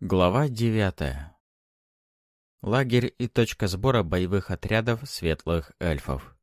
Глава девятая. Лагерь и точка сбора боевых отрядов светлых эльфов.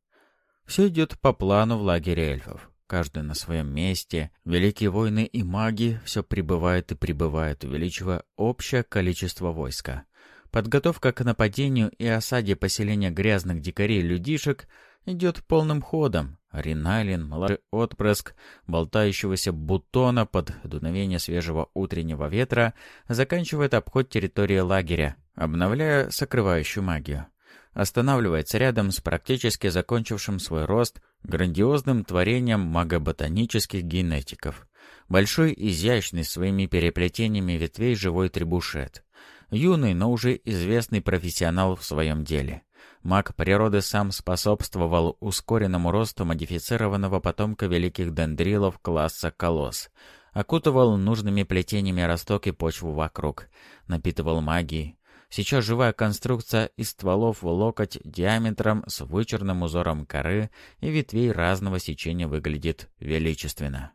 Все идет по плану в лагере эльфов. Каждый на своем месте. Великие войны и маги все прибывают и прибывают, увеличивая общее количество войска. Подготовка к нападению и осаде поселения грязных дикарей-людишек идет полным ходом. Риналин, молодой отпрыск болтающегося бутона под дуновение свежего утреннего ветра, заканчивает обход территории лагеря, обновляя сокрывающую магию. Останавливается рядом с практически закончившим свой рост грандиозным творением магоботанических генетиков. Большой, изящный своими переплетениями ветвей живой требушет. Юный, но уже известный профессионал в своем деле. Маг природы сам способствовал ускоренному росту модифицированного потомка великих дендрилов класса колосс. Окутывал нужными плетениями росток и почву вокруг. Напитывал магией. Сейчас живая конструкция из стволов в локоть диаметром с вычурным узором коры и ветвей разного сечения выглядит величественно.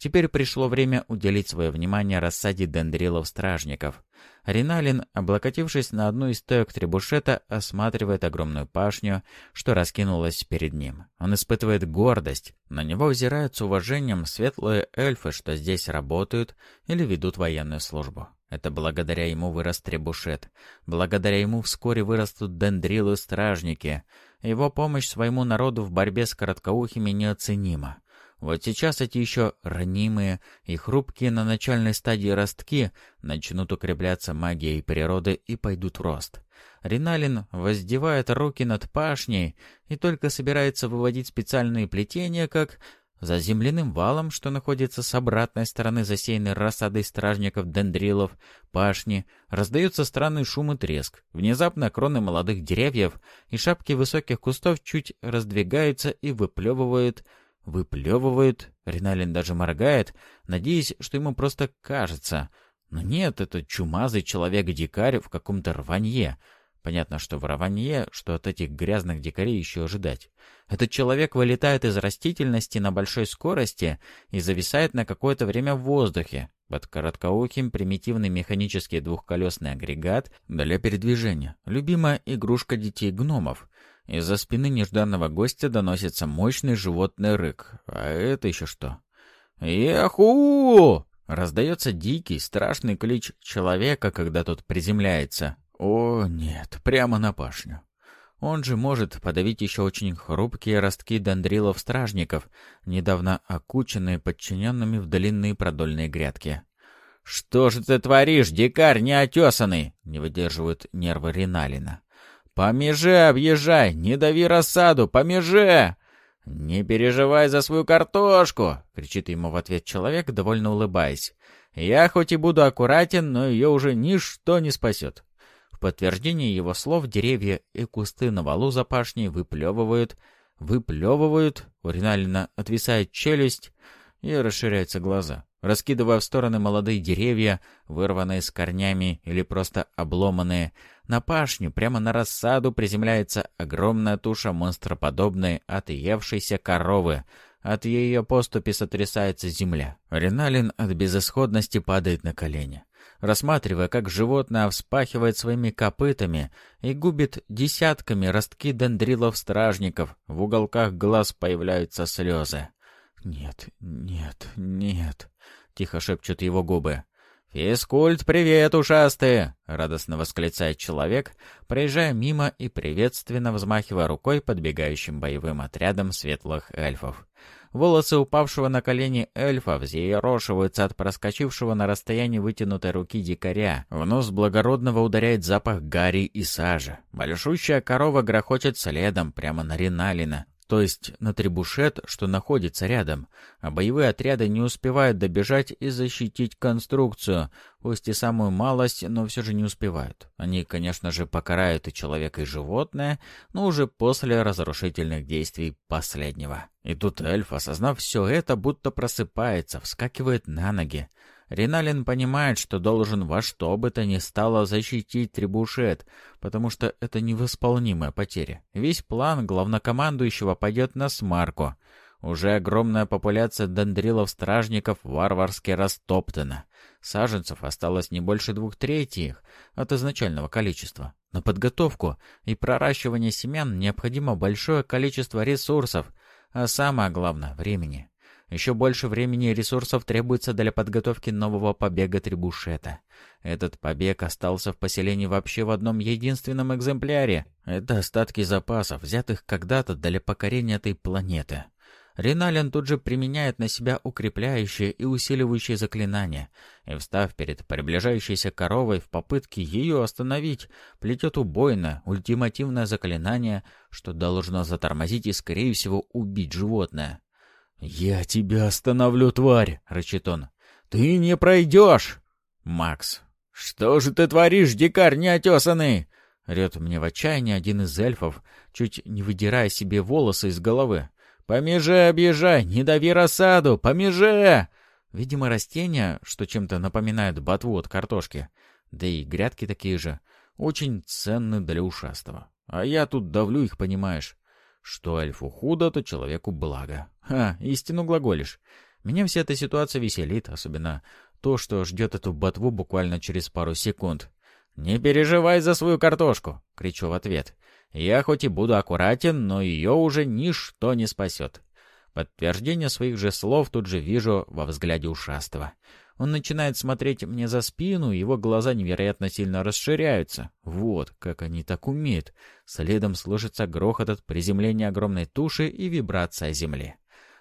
Теперь пришло время уделить свое внимание рассаде дендрилов-стражников. Риналин, облокотившись на одну из стоек требушета, осматривает огромную пашню, что раскинулась перед ним. Он испытывает гордость. На него взирают с уважением светлые эльфы, что здесь работают или ведут военную службу. Это благодаря ему вырос требушет. Благодаря ему вскоре вырастут дендрилы-стражники. Его помощь своему народу в борьбе с короткоухими неоценима. Вот сейчас эти еще ранимые и хрупкие на начальной стадии ростки начнут укрепляться магией природы и пойдут в рост. Риналин воздевает руки над пашней и только собирается выводить специальные плетения, как за земляным валом, что находится с обратной стороны засеянной рассадой стражников дендрилов, пашни, раздается странный шум и треск. Внезапно кроны молодых деревьев и шапки высоких кустов чуть раздвигаются и выплевывают Выплевывает, Риналин даже моргает, надеясь, что ему просто кажется. Но нет, это чумазый человек-дикарь в каком-то рванье. Понятно, что в рванье, что от этих грязных дикарей еще ожидать. Этот человек вылетает из растительности на большой скорости и зависает на какое-то время в воздухе. Под короткоухим примитивный механический двухколесный агрегат для передвижения. Любимая игрушка детей-гномов. Из-за спины нежданного гостя доносится мощный животный рык. А это еще что? «Яху!» Раздается дикий, страшный клич человека, когда тот приземляется. О, нет, прямо на пашню. Он же может подавить еще очень хрупкие ростки дендрилов-стражников, недавно окученные подчиненными в длинные продольные грядки. «Что же ты творишь, дикарь неотесанный?» — не выдерживают нервы Риналина. «По меже объезжай! Не дави рассаду! По меже!» «Не переживай за свою картошку!» — кричит ему в ответ человек, довольно улыбаясь. «Я хоть и буду аккуратен, но ее уже ничто не спасет». В подтверждение его слов деревья и кусты на валу за пашней выплевывают, выплевывают, у Риналина отвисает челюсть и расширяются глаза раскидывая в стороны молодые деревья, вырванные с корнями или просто обломанные. На пашню, прямо на рассаду, приземляется огромная туша монстроподобной отъевшейся коровы. От ее поступи сотрясается земля. Реналин от безысходности падает на колени рассматривая, как животное вспахивает своими копытами и губит десятками ростки дендрилов-стражников. В уголках глаз появляются слезы. «Нет, нет, нет», — тихо шепчут его губы. «Физкульт, привет, ушастые!» — радостно восклицает человек, проезжая мимо и приветственно взмахивая рукой подбегающим боевым отрядом светлых эльфов. Волосы упавшего на колени эльфа взъерошиваются от проскочившего на расстоянии вытянутой руки дикаря. В нос благородного ударяет запах гари и сажи. Большущая корова грохочет следом, прямо на Риналина то есть на требушет, что находится рядом, а боевые отряды не успевают добежать и защитить конструкцию, пусть и самую малость, но все же не успевают. Они, конечно же, покарают и человека, и животное, но уже после разрушительных действий последнего. И тут эльф, осознав все это, будто просыпается, вскакивает на ноги. Риналин понимает, что должен во что бы то ни стало защитить Требушет, потому что это невосполнимая потеря. Весь план главнокомандующего пойдет на смарку. Уже огромная популяция дендрилов-стражников варварски растоптана. Саженцев осталось не больше двух третьих от изначального количества. На подготовку и проращивание семян необходимо большое количество ресурсов, а самое главное — времени. Еще больше времени и ресурсов требуется для подготовки нового побега Трибушета. Этот побег остался в поселении вообще в одном единственном экземпляре. Это остатки запасов, взятых когда-то для покорения этой планеты. Риналин тут же применяет на себя укрепляющие и усиливающие заклинания, и, встав перед приближающейся коровой в попытке ее остановить, плетет убойное, ультимативное заклинание, что должно затормозить и, скорее всего, убить животное. «Я тебя остановлю, тварь!» — рычит он. «Ты не пройдешь!» «Макс, что же ты творишь, дикарь неотесанный?» — рет мне в отчаянии один из эльфов, чуть не выдирая себе волосы из головы. «Помежи, объезжай! Не дави рассаду! Помежи!» Видимо, растения, что чем-то напоминают ботву от картошки, да и грядки такие же, очень ценны для ушастого. А я тут давлю их, понимаешь. Что эльфу худо, то человеку благо. Ха, истину глаголишь. Меня вся эта ситуация веселит, особенно то, что ждет эту ботву буквально через пару секунд. «Не переживай за свою картошку!» — кричу в ответ. Я хоть и буду аккуратен, но ее уже ничто не спасет. Подтверждение своих же слов тут же вижу во взгляде ушастого. Он начинает смотреть мне за спину, его глаза невероятно сильно расширяются. Вот, как они так умеют. Следом слышится грохот от приземления огромной туши и вибрация земли.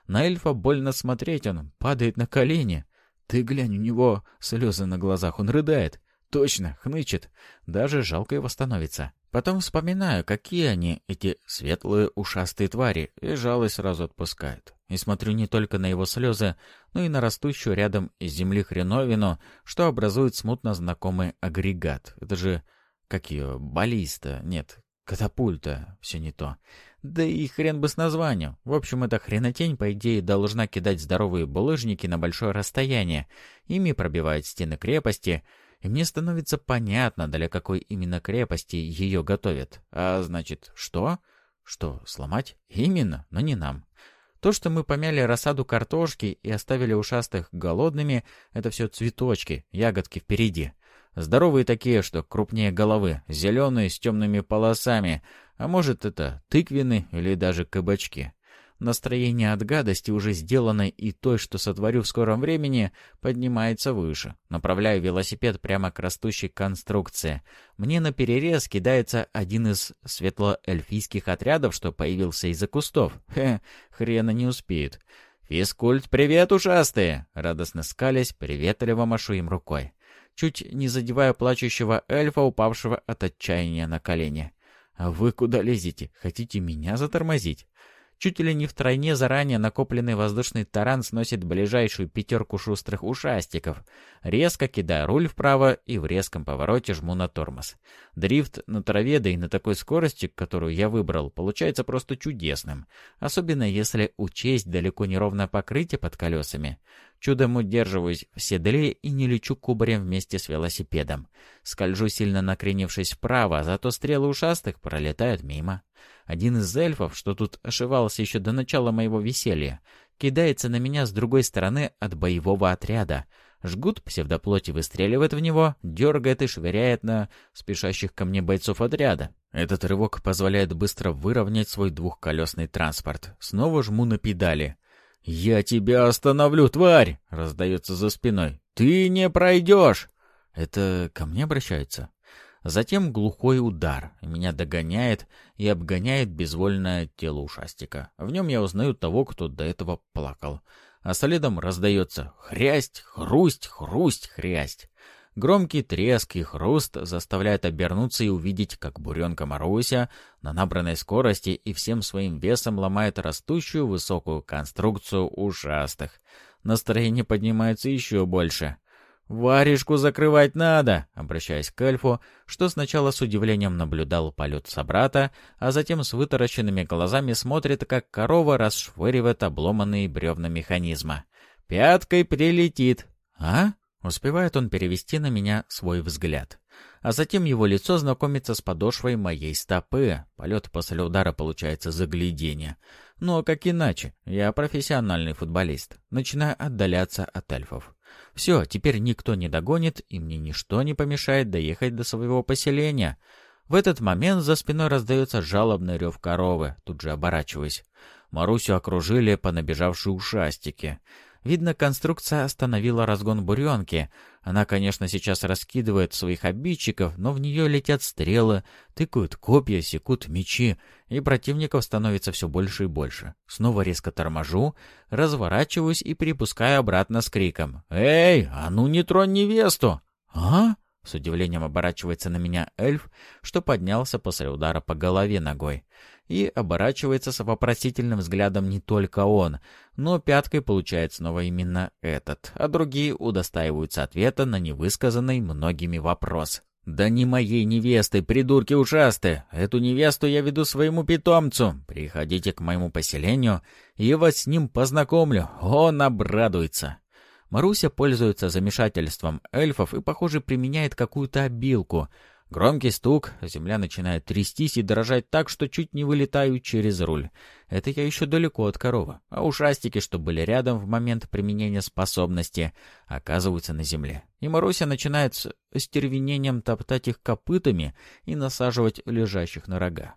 На эльфа больно смотреть, он падает на колени. Ты глянь, у него слезы на глазах, он рыдает. Точно, хнычет. Даже жалко его становится. Потом вспоминаю, какие они, эти светлые ушастые твари, и жалость сразу отпускает. И смотрю не только на его слезы, но и на растущую рядом из земли хреновину, что образует смутно знакомый агрегат. Это же, как ее, баллиста, нет, катапульта, все не то. Да и хрен бы с названием. В общем, эта хренотень, по идее, должна кидать здоровые булыжники на большое расстояние. Ими пробивают стены крепости — и мне становится понятно, для какой именно крепости ее готовят. А значит, что? Что, сломать? Именно, но не нам. То, что мы помяли рассаду картошки и оставили ушастых голодными, это все цветочки, ягодки впереди. Здоровые такие, что крупнее головы, зеленые с темными полосами, а может это тыквины или даже кабачки. Настроение от гадости, уже сделанной и той, что сотворю в скором времени, поднимается выше. Направляю велосипед прямо к растущей конструкции. Мне на перерез кидается один из светлоэльфийских отрядов, что появился из-за кустов. Хе, хрена не успеет. «Физкульт, привет, ушастые!» Радостно скалясь, приветливо машу им рукой. Чуть не задевая плачущего эльфа, упавшего от отчаяния на колени. «А вы куда лезете? Хотите меня затормозить?» Чуть ли не втройне заранее накопленный воздушный таран сносит ближайшую пятерку шустрых ушастиков. Резко кидая руль вправо и в резком повороте жму на тормоз. Дрифт на траве, да и на такой скорости, которую я выбрал, получается просто чудесным. Особенно если учесть далеко не ровное покрытие под колесами. Чудом удерживаюсь в седле и не лечу кубарем вместе с велосипедом. Скольжу сильно накренившись вправо, зато стрелы ушастых пролетают мимо. Один из эльфов, что тут ошивался еще до начала моего веселья, кидается на меня с другой стороны от боевого отряда. Жгут псевдоплоти выстреливает в него, дергает и швыряет на спешащих ко мне бойцов отряда. Этот рывок позволяет быстро выровнять свой двухколесный транспорт. Снова жму на педали. «Я тебя остановлю, тварь!» — раздается за спиной. «Ты не пройдешь!» Это ко мне обращается? Затем глухой удар. Меня догоняет и обгоняет безвольное тело ушастика. В нем я узнаю того, кто до этого плакал. А следом раздается хрясть, хрусть, хрусть, хрясть. Громкий треск и хруст заставляет обернуться и увидеть, как буренка Маруся на набранной скорости и всем своим весом ломает растущую высокую конструкцию ушастых. Настроение поднимается еще больше. «Варежку закрывать надо!» — обращаясь к эльфу, что сначала с удивлением наблюдал полет собрата, а затем с вытаращенными глазами смотрит, как корова расшвыривает обломанные бревна механизма. «Пяткой прилетит!» «А?» — успевает он перевести на меня свой взгляд. а затем его лицо знакомится с подошвой моей стопы. Полет после удара получается заглядение. Но как иначе? Я профессиональный футболист. Начинаю отдаляться от эльфов. Все, теперь никто не догонит, и мне ничто не помешает доехать до своего поселения. В этот момент за спиной раздается жалобный рев коровы, тут же оборачиваясь. Марусю окружили понабежавшие ушастики. Видно, конструкция остановила разгон буренки. Она, конечно, сейчас раскидывает своих обидчиков, но в нее летят стрелы, тыкают копья, секут мечи, и противников становится все больше и больше. Снова резко торможу, разворачиваюсь и перепускаю обратно с криком. «Эй, а ну не тронь невесту!» «А?» С удивлением оборачивается на меня эльф, что поднялся после удара по голове ногой. И оборачивается с вопросительным взглядом не только он, но пяткой получает снова именно этот, а другие удостаиваются ответа на невысказанный многими вопрос. «Да не моей невесты, придурки ужасты! Эту невесту я веду своему питомцу! Приходите к моему поселению, и вас с ним познакомлю, он обрадуется!» Маруся пользуется замешательством эльфов и, похоже, применяет какую-то обилку. Громкий стук, земля начинает трястись и дрожать так, что чуть не вылетаю через руль. Это я еще далеко от коровы, а ушастики, что были рядом в момент применения способности, оказываются на земле. И Маруся начинает с остервенением топтать их копытами и насаживать лежащих на рога.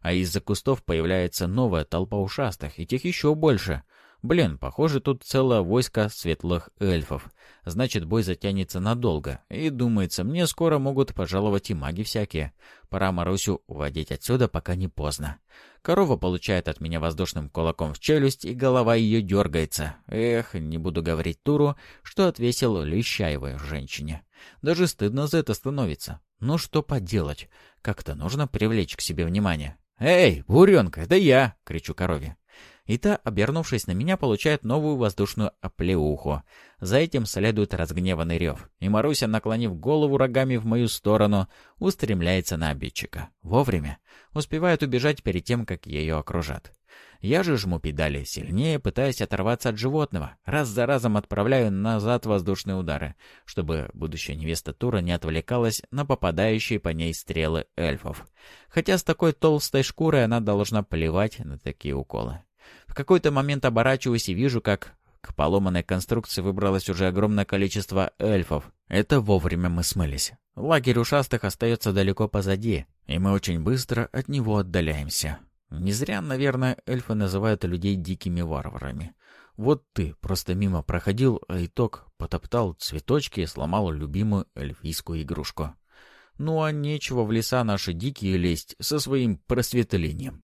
А из-за кустов появляется новая толпа ушастых, и тех еще больше — Блин, похоже, тут целое войско светлых эльфов. Значит, бой затянется надолго. И, думается, мне скоро могут пожаловать и маги всякие. Пора Марусю уводить отсюда, пока не поздно. Корова получает от меня воздушным кулаком в челюсть, и голова ее дергается. Эх, не буду говорить Туру, что отвесил Лещаевой женщине. Даже стыдно за это становится. Ну что поделать? Как-то нужно привлечь к себе внимание. «Эй, буренка, это я!» — кричу корове и та, обернувшись на меня, получает новую воздушную оплеуху. За этим следует разгневанный рев, и Маруся, наклонив голову рогами в мою сторону, устремляется на обидчика. Вовремя. Успевает убежать перед тем, как ее окружат. Я же жму педали сильнее, пытаясь оторваться от животного. Раз за разом отправляю назад воздушные удары, чтобы будущая невеста Тура не отвлекалась на попадающие по ней стрелы эльфов. Хотя с такой толстой шкурой она должна плевать на такие уколы. В какой-то момент оборачиваюсь и вижу, как к поломанной конструкции выбралось уже огромное количество эльфов. Это вовремя мы смылись. Лагерь ушастых остается далеко позади, и мы очень быстро от него отдаляемся. Не зря, наверное, эльфы называют людей дикими варварами. Вот ты просто мимо проходил, а итог потоптал цветочки и сломал любимую эльфийскую игрушку. Ну а нечего в леса наши дикие лезть со своим просветлением.